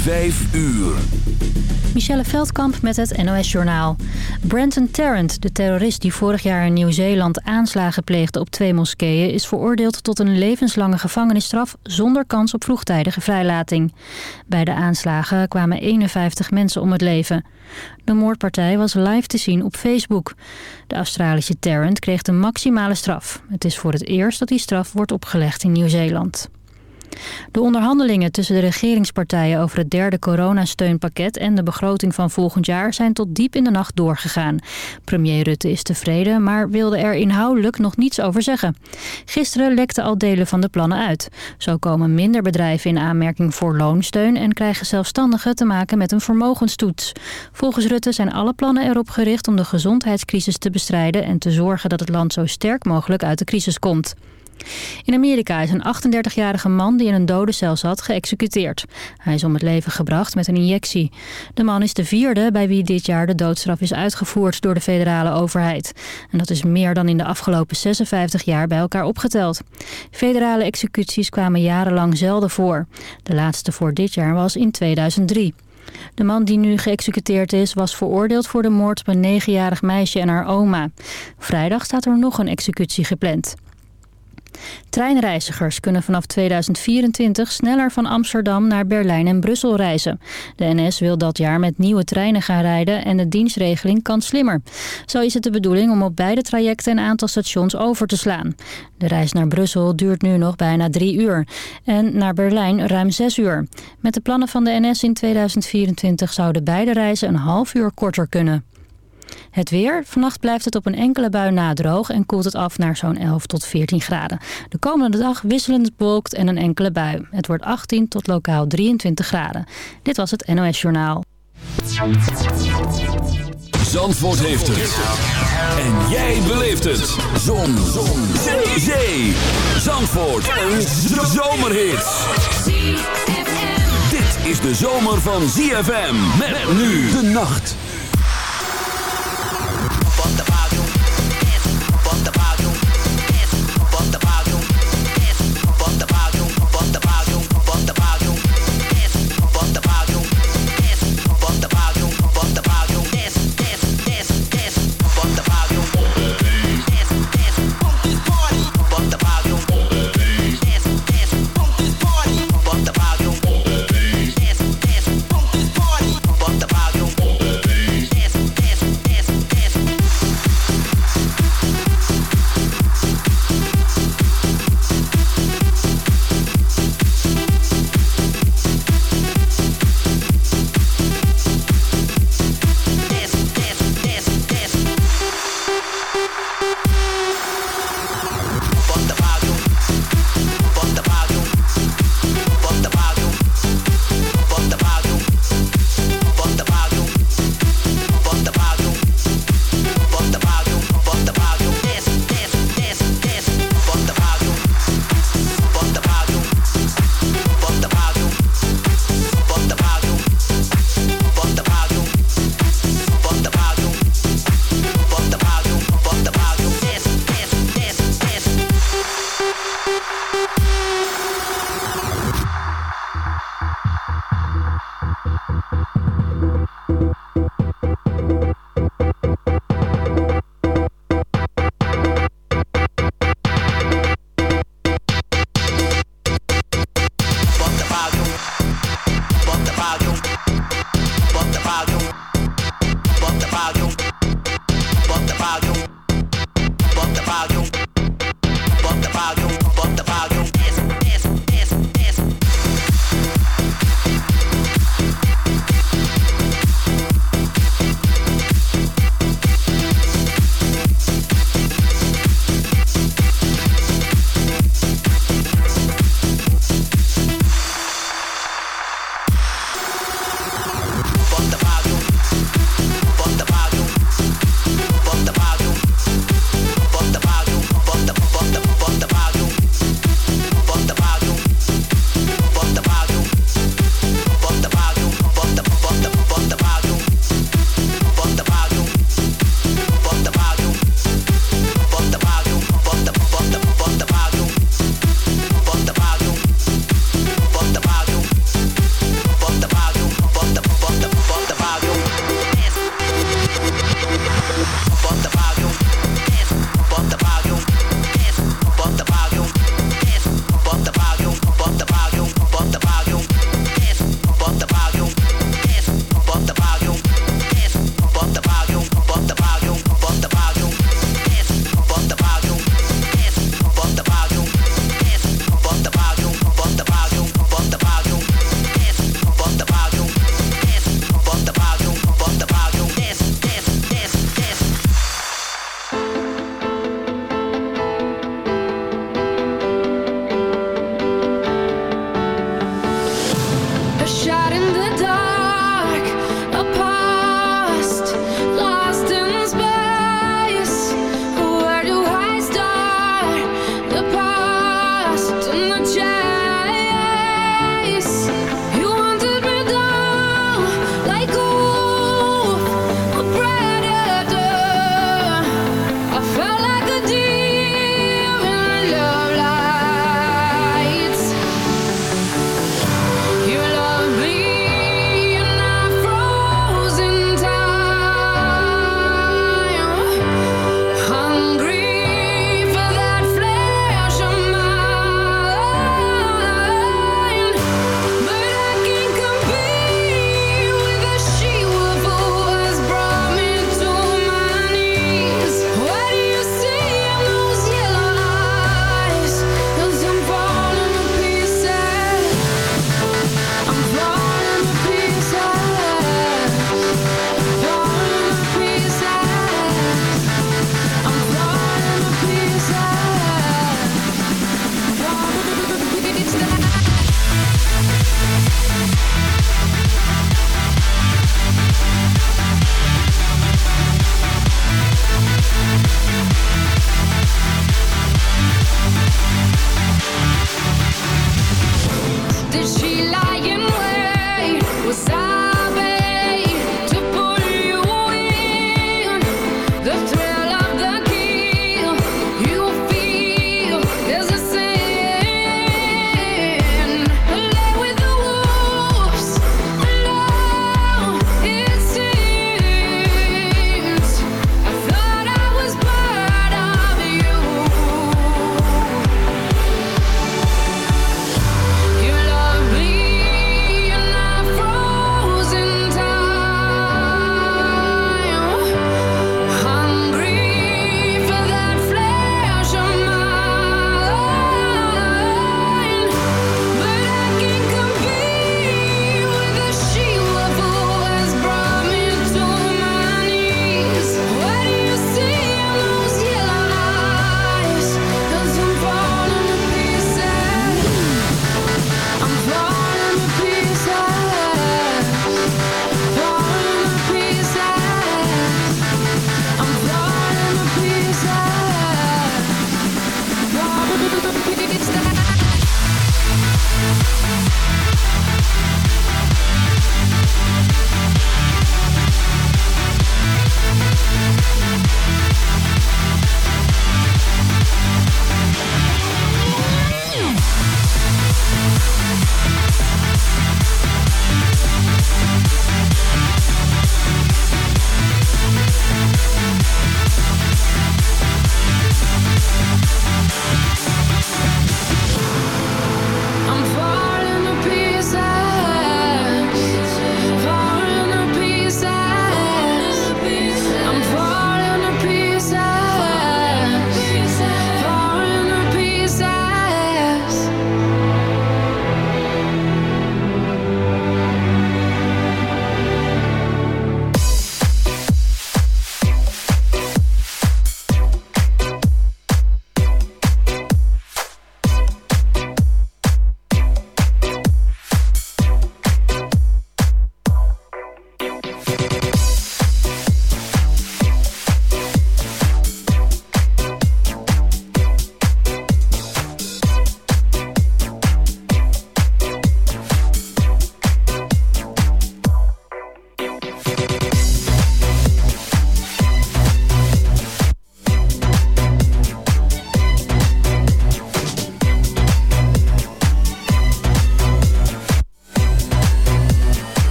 Vijf uur. Michelle Veldkamp met het NOS-journaal. Brenton Tarrant, de terrorist die vorig jaar in Nieuw-Zeeland aanslagen pleegde op twee moskeeën... is veroordeeld tot een levenslange gevangenisstraf zonder kans op vroegtijdige vrijlating. Bij de aanslagen kwamen 51 mensen om het leven. De moordpartij was live te zien op Facebook. De Australische Tarrant kreeg de maximale straf. Het is voor het eerst dat die straf wordt opgelegd in Nieuw-Zeeland. De onderhandelingen tussen de regeringspartijen over het derde coronasteunpakket en de begroting van volgend jaar zijn tot diep in de nacht doorgegaan. Premier Rutte is tevreden, maar wilde er inhoudelijk nog niets over zeggen. Gisteren lekten al delen van de plannen uit. Zo komen minder bedrijven in aanmerking voor loonsteun en krijgen zelfstandigen te maken met een vermogenstoets. Volgens Rutte zijn alle plannen erop gericht om de gezondheidscrisis te bestrijden en te zorgen dat het land zo sterk mogelijk uit de crisis komt. In Amerika is een 38-jarige man die in een dodencel zat geëxecuteerd. Hij is om het leven gebracht met een injectie. De man is de vierde bij wie dit jaar de doodstraf is uitgevoerd door de federale overheid. En dat is meer dan in de afgelopen 56 jaar bij elkaar opgeteld. Federale executies kwamen jarenlang zelden voor. De laatste voor dit jaar was in 2003. De man die nu geëxecuteerd is was veroordeeld voor de moord op een negenjarig meisje en haar oma. Vrijdag staat er nog een executie gepland. Treinreizigers kunnen vanaf 2024 sneller van Amsterdam naar Berlijn en Brussel reizen. De NS wil dat jaar met nieuwe treinen gaan rijden en de dienstregeling kan slimmer. Zo is het de bedoeling om op beide trajecten een aantal stations over te slaan. De reis naar Brussel duurt nu nog bijna drie uur en naar Berlijn ruim zes uur. Met de plannen van de NS in 2024 zouden beide reizen een half uur korter kunnen. Het weer. Vannacht blijft het op een enkele bui nadroog en koelt het af naar zo'n 11 tot 14 graden. De komende dag wisselend bewolkt en een enkele bui. Het wordt 18 tot lokaal 23 graden. Dit was het NOS Journaal. Zandvoort heeft het. En jij beleeft het. Zon. Zon. Zee. Zandvoort. Een zomerhit. Dit is de zomer van ZFM. Met nu de nacht.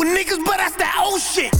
with niggas, but that's the old shit.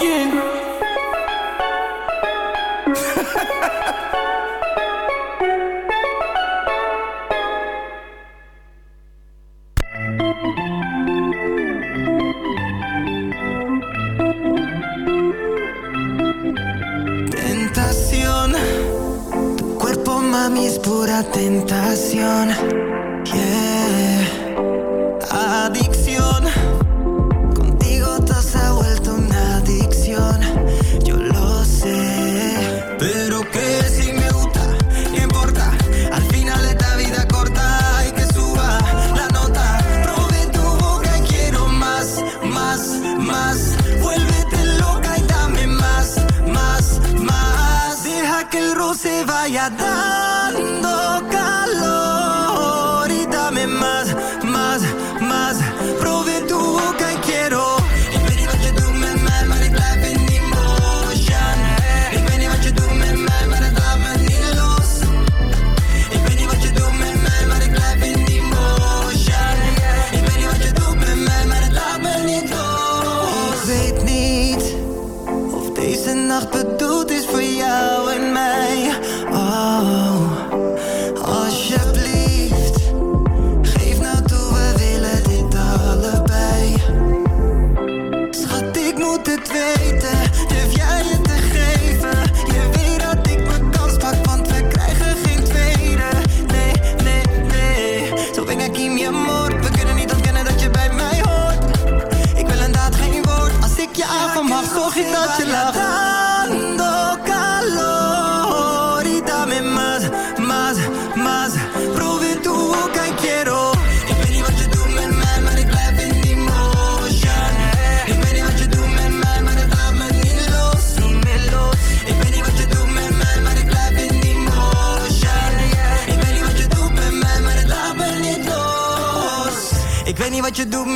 again.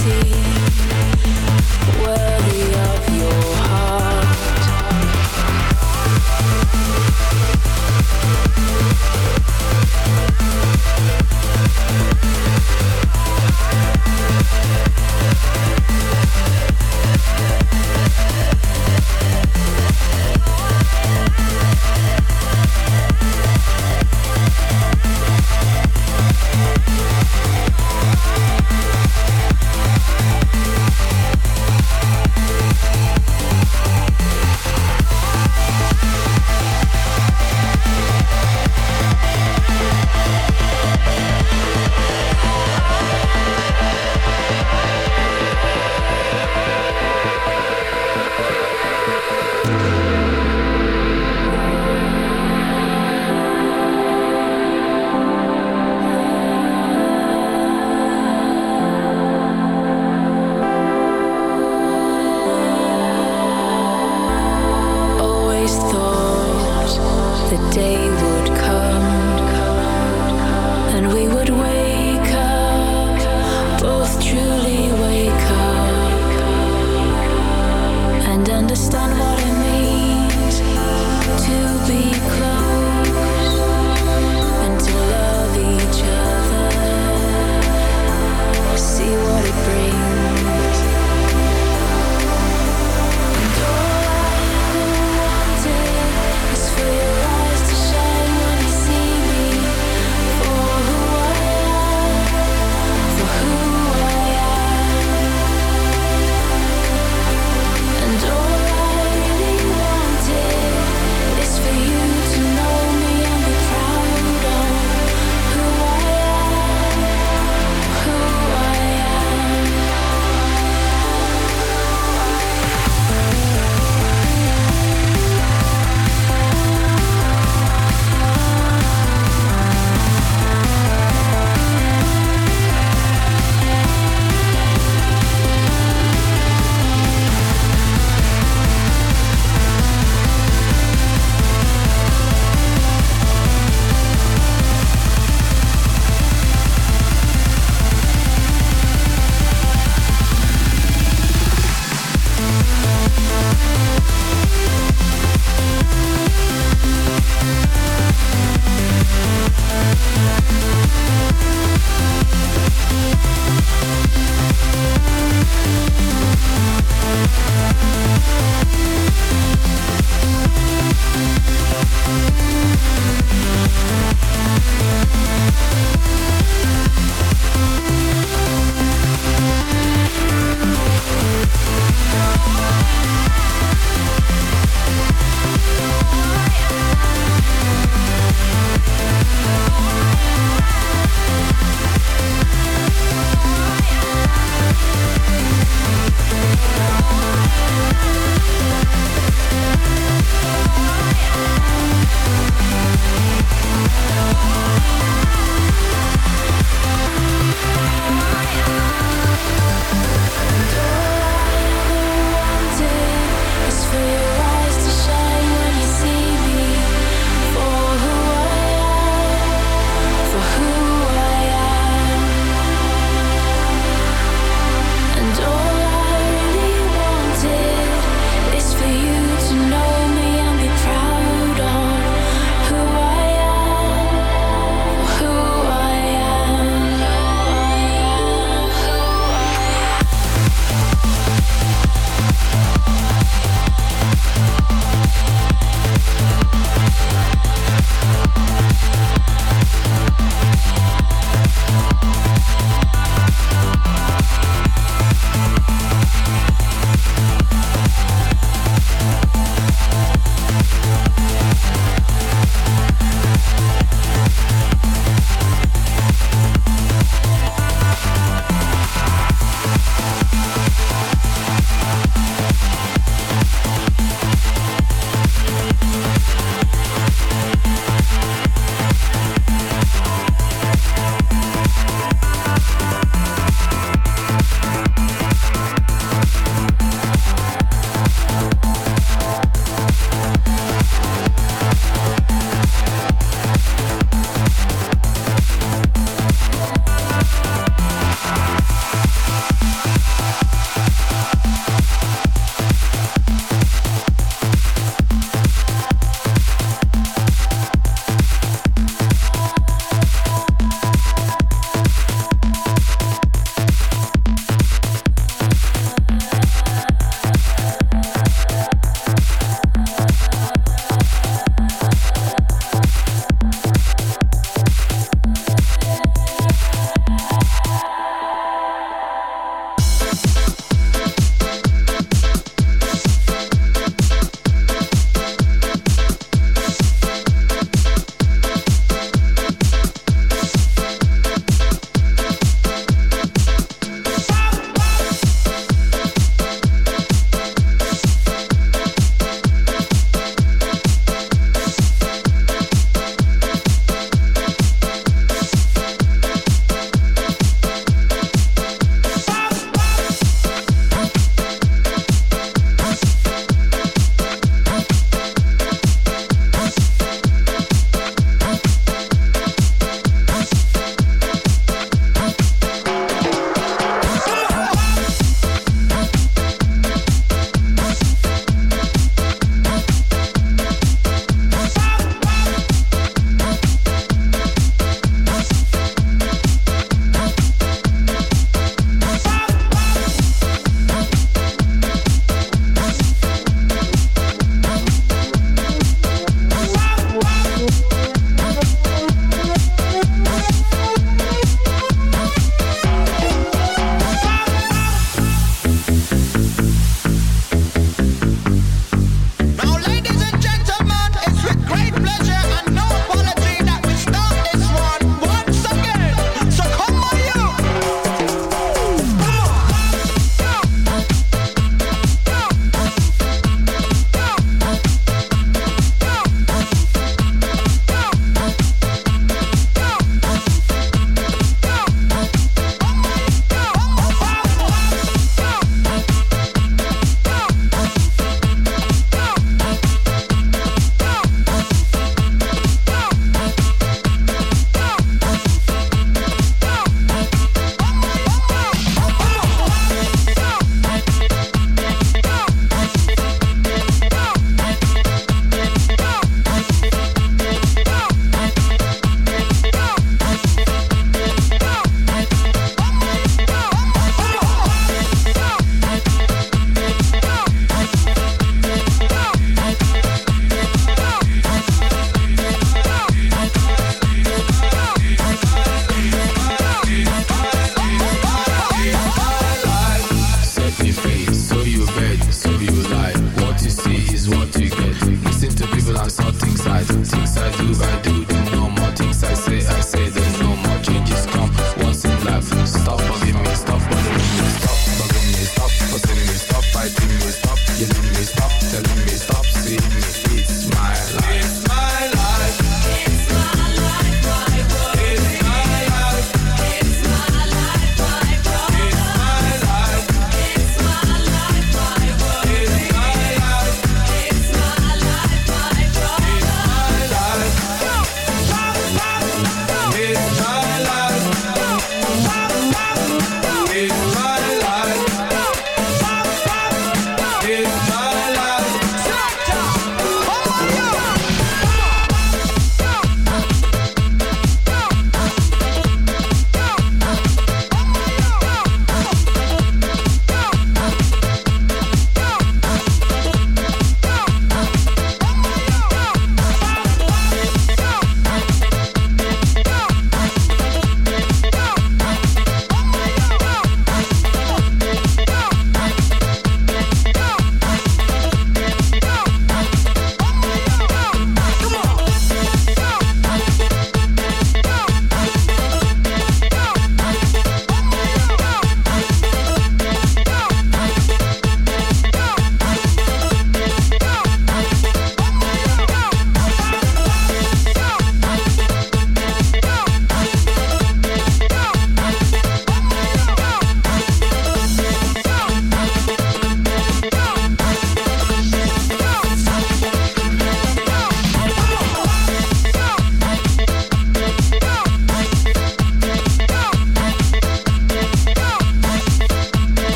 see.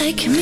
like me.